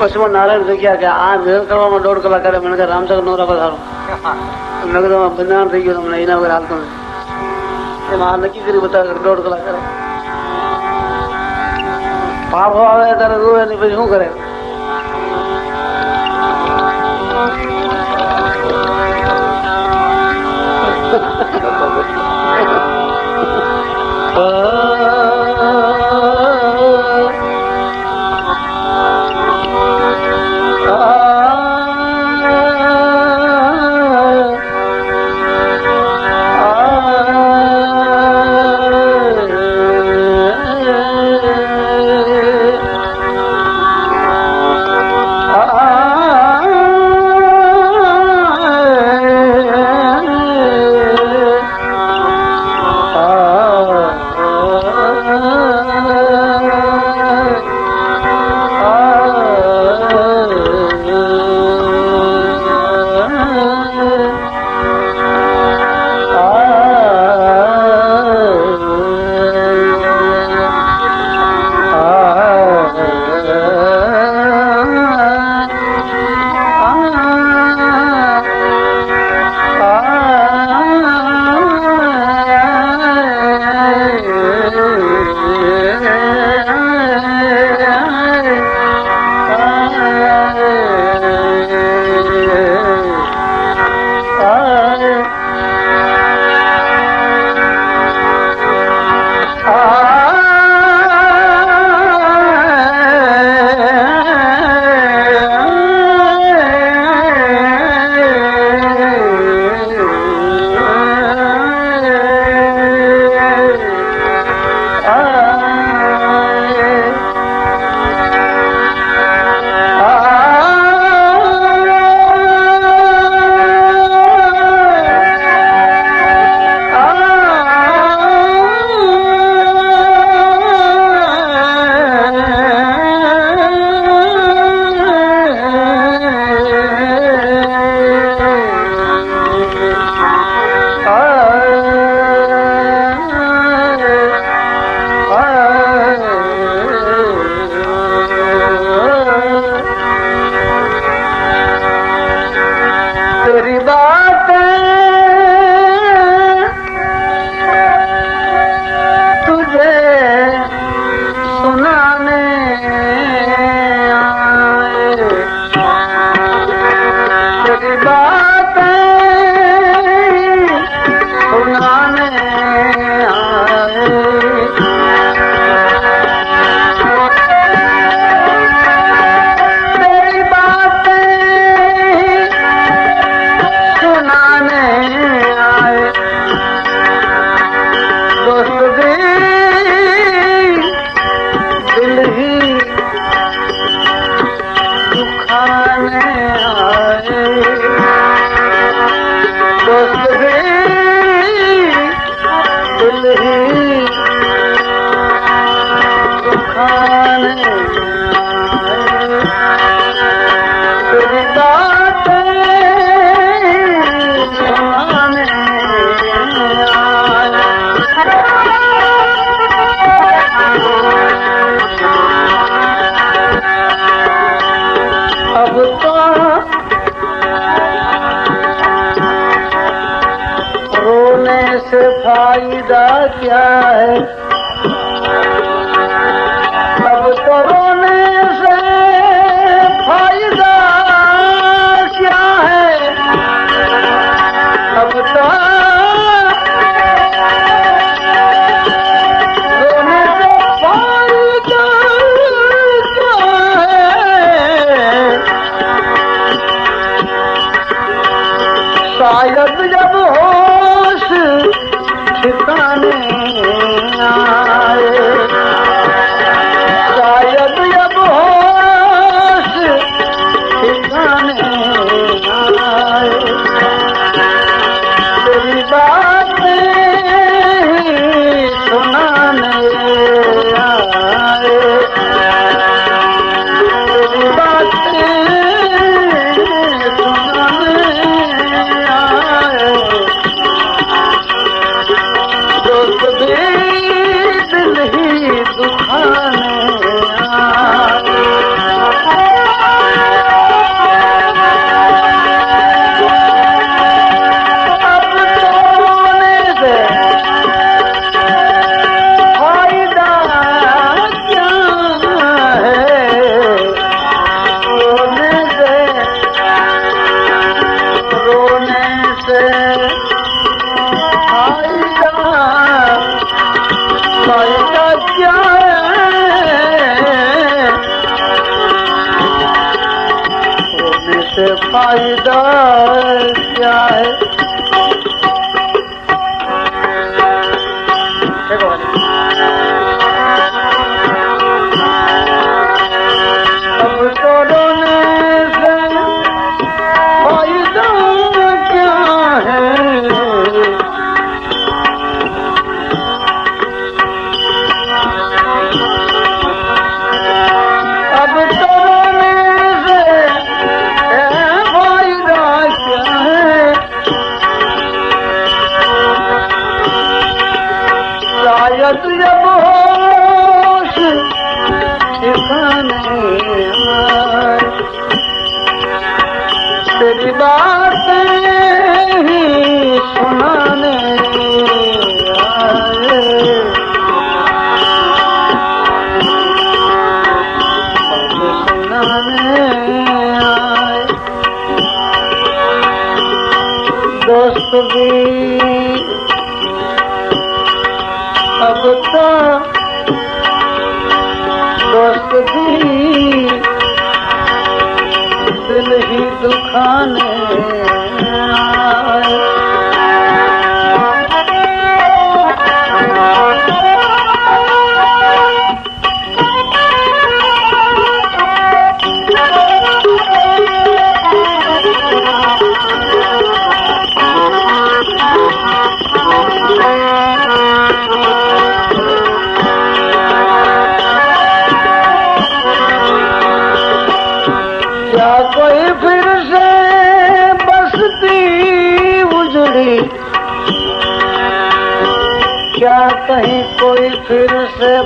કચ્છમાં નારાયણ થઈ ગયા કે આ મેળ કરવામાં દોઢ કલાક કરે મને રામચંદ્ર નવરા પધારો મેં કીધું બંધારણ થઈ ગયું તમને એના વગર હાલતો નથી એમાં આ નક્કી કરી બતાવે દોઢ કલાક કરે પાપ આવે ત્યારે રોવે ને પછી શું કરે Bye.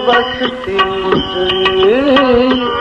बसती उजड़ी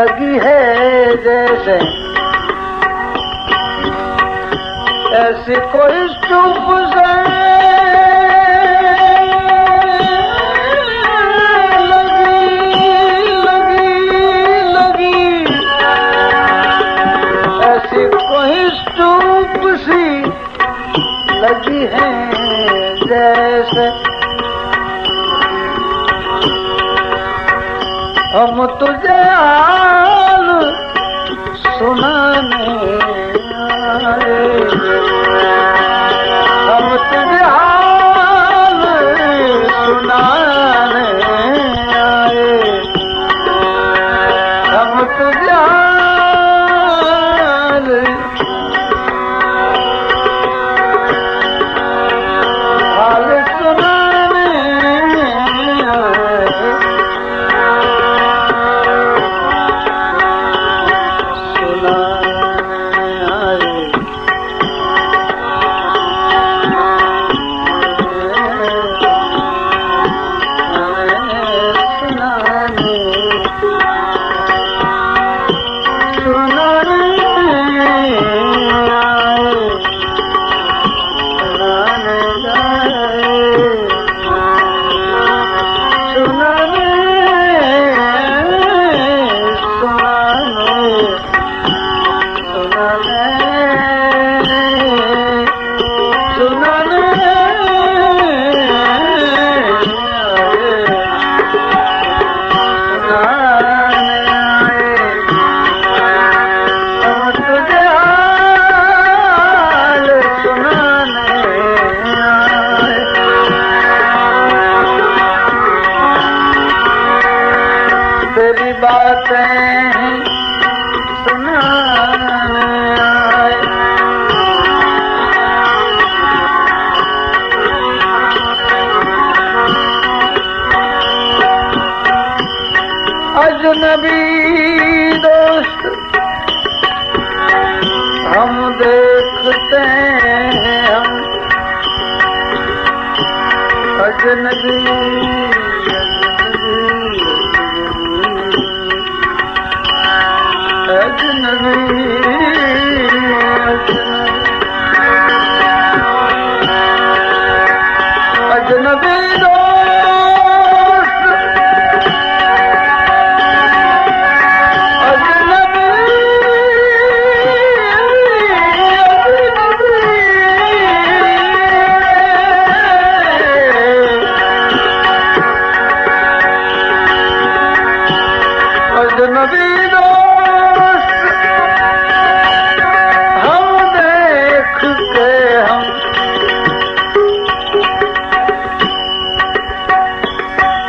लगी है जैसे बातें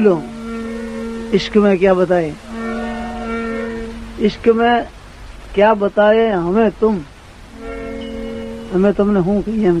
बोलो? इश्क में क्या बताए? इश्क में क्या बताए हमें तुम? हमें तुमने हूँ कही हम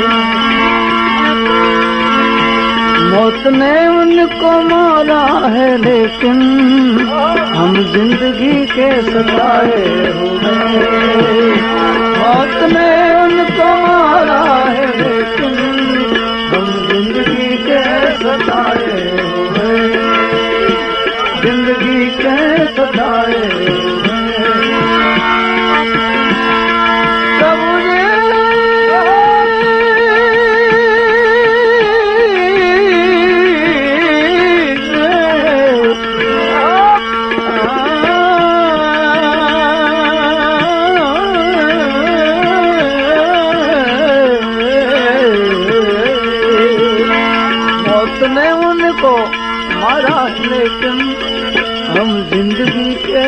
मौत ने उनको मारा है, लेकिन हम ज़िंदगी के सताए मौत ने उनको मारा है, लेकिन हम ज़िंदगी के सताए सताए जिंदगी के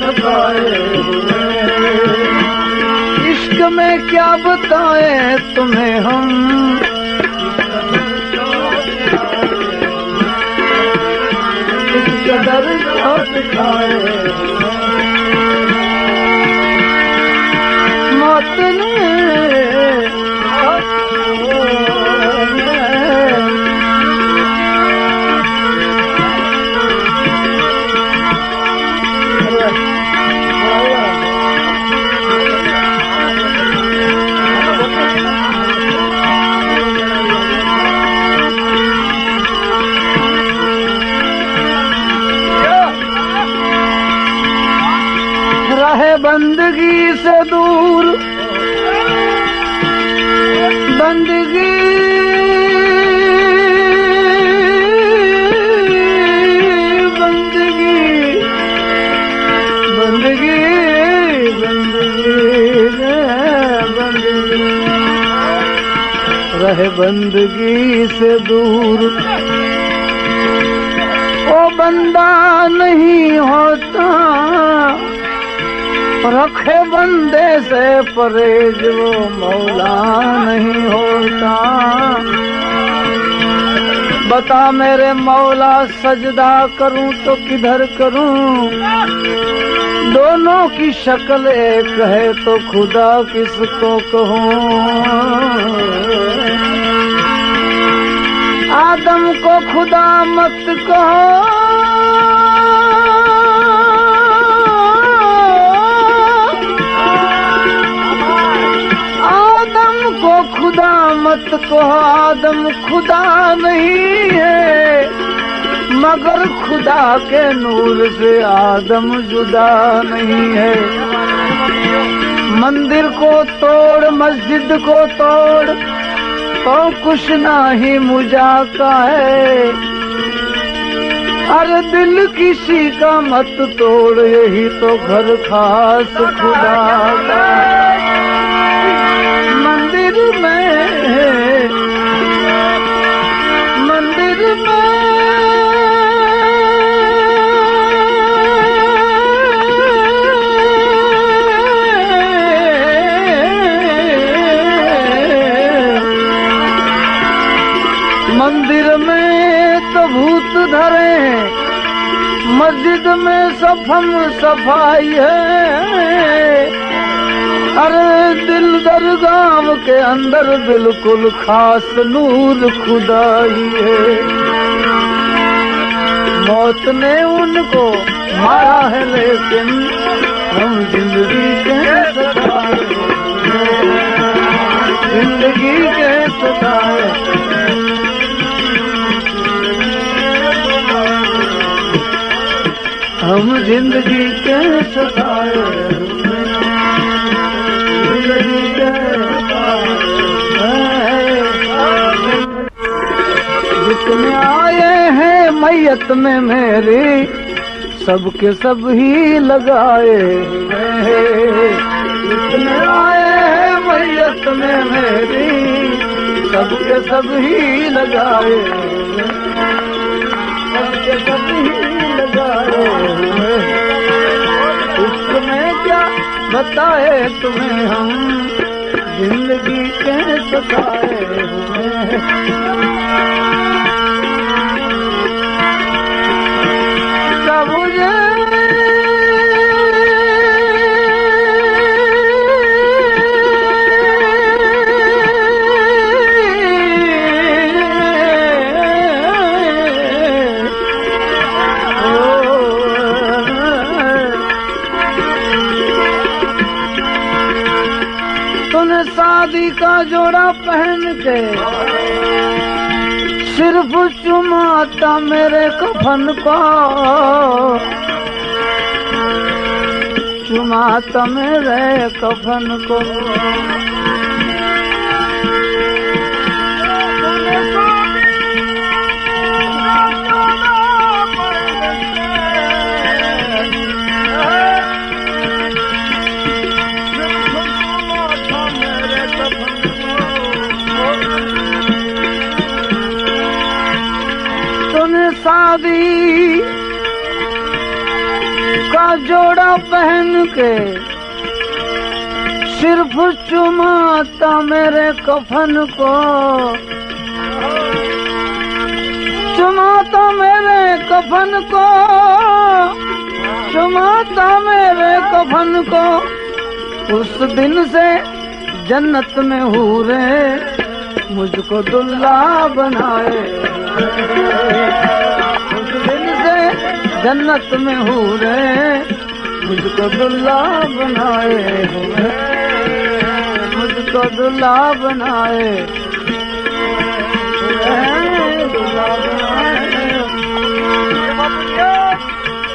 सताए इश्क में क्या बताए तुम्हें हम? कदर सिखाए रहे बंदगी से दूर। ओ बंदा नहीं होता, रखे बंदे से परेज वो मौला नहीं होता। बता मेरे मौला, सजदा करूँ तो किधर करूँ? दोनों की शक्ल एक है तो खुदा किसको कहूँ? आदम को खुदा मत कहो। मत को आदम खुदा नहीं है, मगर खुदा के नूर से आदम जुदा नहीं है। मंदिर को तोड़, मस्जिद को तोड़ तो कुछ ना ही का है। अरे दिल किसी का मत तोड़, यही तो घर खास खुदा का सफम सफ़ाई है। अरे दिल दरगाम के अंदर बिल्कुल खास नूर खुदाई है। मौत ने उनको मारा है, लेकिन हम ज़िंदगी के सताए। ज़िंदगी के सताए। हम ज़िंदगी के सताए जितने आए हैं मैयत में मेरी, सबके सब ही लगाए जितने आए हैं मैयत में मेरी, सबके सब ही लगाए सबके सब ही बताए तुम्हें हम जिंदगी के सताए हुए का जोड़ा पहन के। सिर्फ़ चुमाता मेरे कफन को। चुमाता मेरे कफन को। तूने का जोड़ा पहन के सिर्फ़ चुमाता मेरे कफन को। चुमाता मेरे कफन को, चुमाता मेरे कफन को। उस दिन से जन्नत में हूरे मुझको दुल्ला बनाए। जन्नत में हूरे मुझको दुल्ला बनाए हुए मुझको दुल्ला बनाए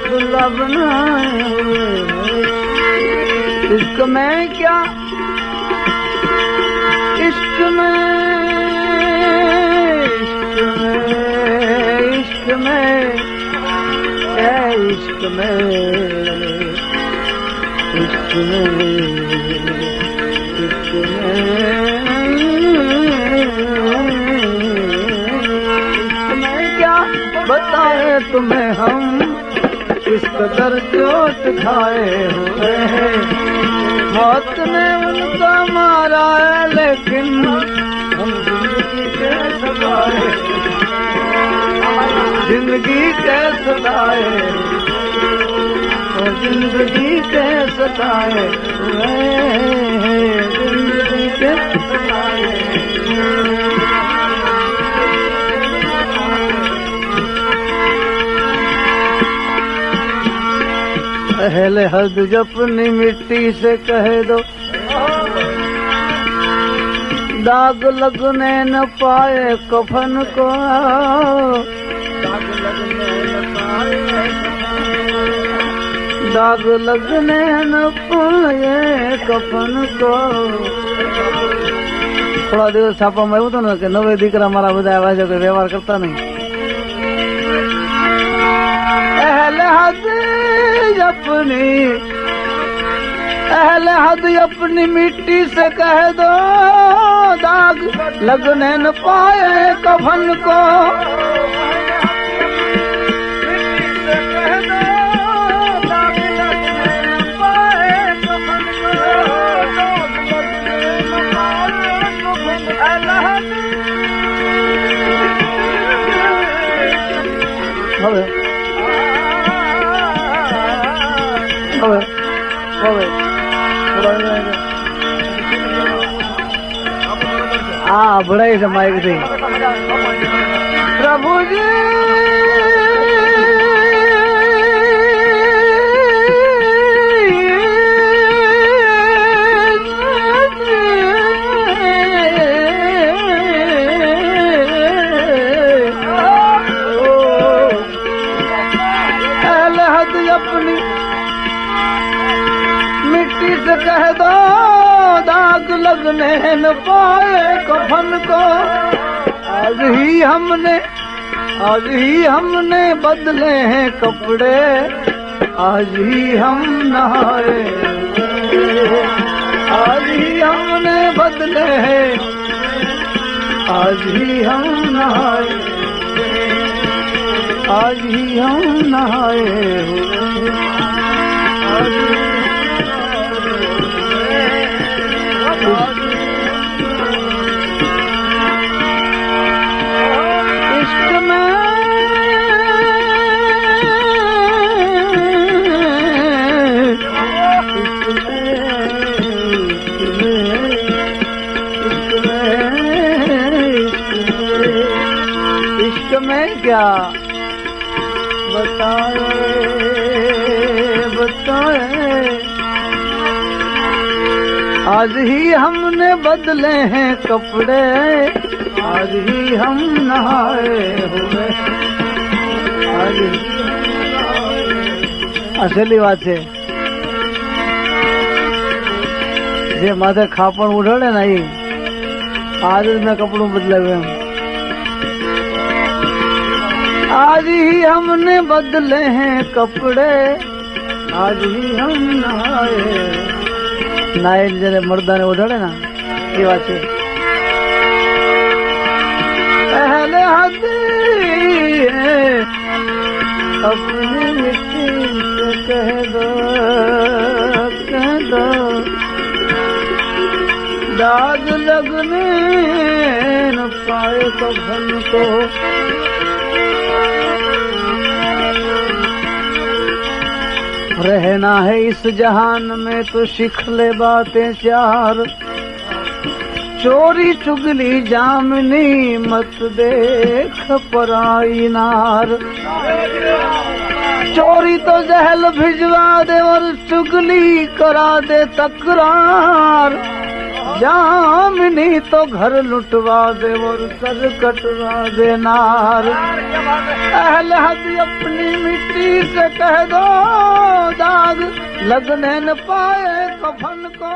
दुल्ला बनाए इश्क में क्या? इश्क में इश्क में इश्क में। इश्क में इश्क में इश्क में। क्या बताए तुम्हें हम? किस कदर चोट खाए हुए हैं। मौत ने उनका मारा है, लेकिन हम ज़िंदगी के सवाए ज़िंदगी के सताए ज़िंदगी के सताए ज़िंदगी के सताए पहले हद जपनी मिट्टी से कह दो। दाग लगने न पाए कफन को। दाग लगने न पाए कफन को થોડા દિવસ છાપામાં એવું હતું ને કે નવે દીકરા મારા બધા આવ્યા છે કોઈ વ્યવહાર કરતા નહીં अहल हद अपनी अहल हद अपनी मिट्टी से कह दो दाग लगने न पाए ભરાય છે માઇકથી પ્રભુજી! लगने न पाए कफन को। आज ही हमने, आज ही हमने बदले हैं कपड़े। आज ही हम नहाए। आज ही हमने बदले हैं। आज ही हम नहाए। आज ही हम नहाए। हुए आज क्या बताए बताए आज ही हमने बदले हैं कपड़े आज ही हम नहाए हुए आज ही અસલી વાત છે જે માથે ખાપણ ઉડાડે ને એ આજ જ મેં કપડું બદલાવ્યું એમ आज ही हमने बदले हैं कपड़े आज ही हम नहाए નાય જયારે મર્દાને ઓઢાડે ને એ વાત છે पहले हदी अपनी मिट्टी से कह दो कह दो दाग लगने न पाए कफन को रहना है इस जहान में तो सीख ले बातें चार चोरी चुगली जामनी मत देख पराई नार। चोरी तो जहल भिजवा दे और चुगली करा दे तकरार। जामनी तो घर लुटवा दे और सर कटवा दे नार। अहल हद अपनी मिट्टी से कह दो दाग लगने न पाए कफन को।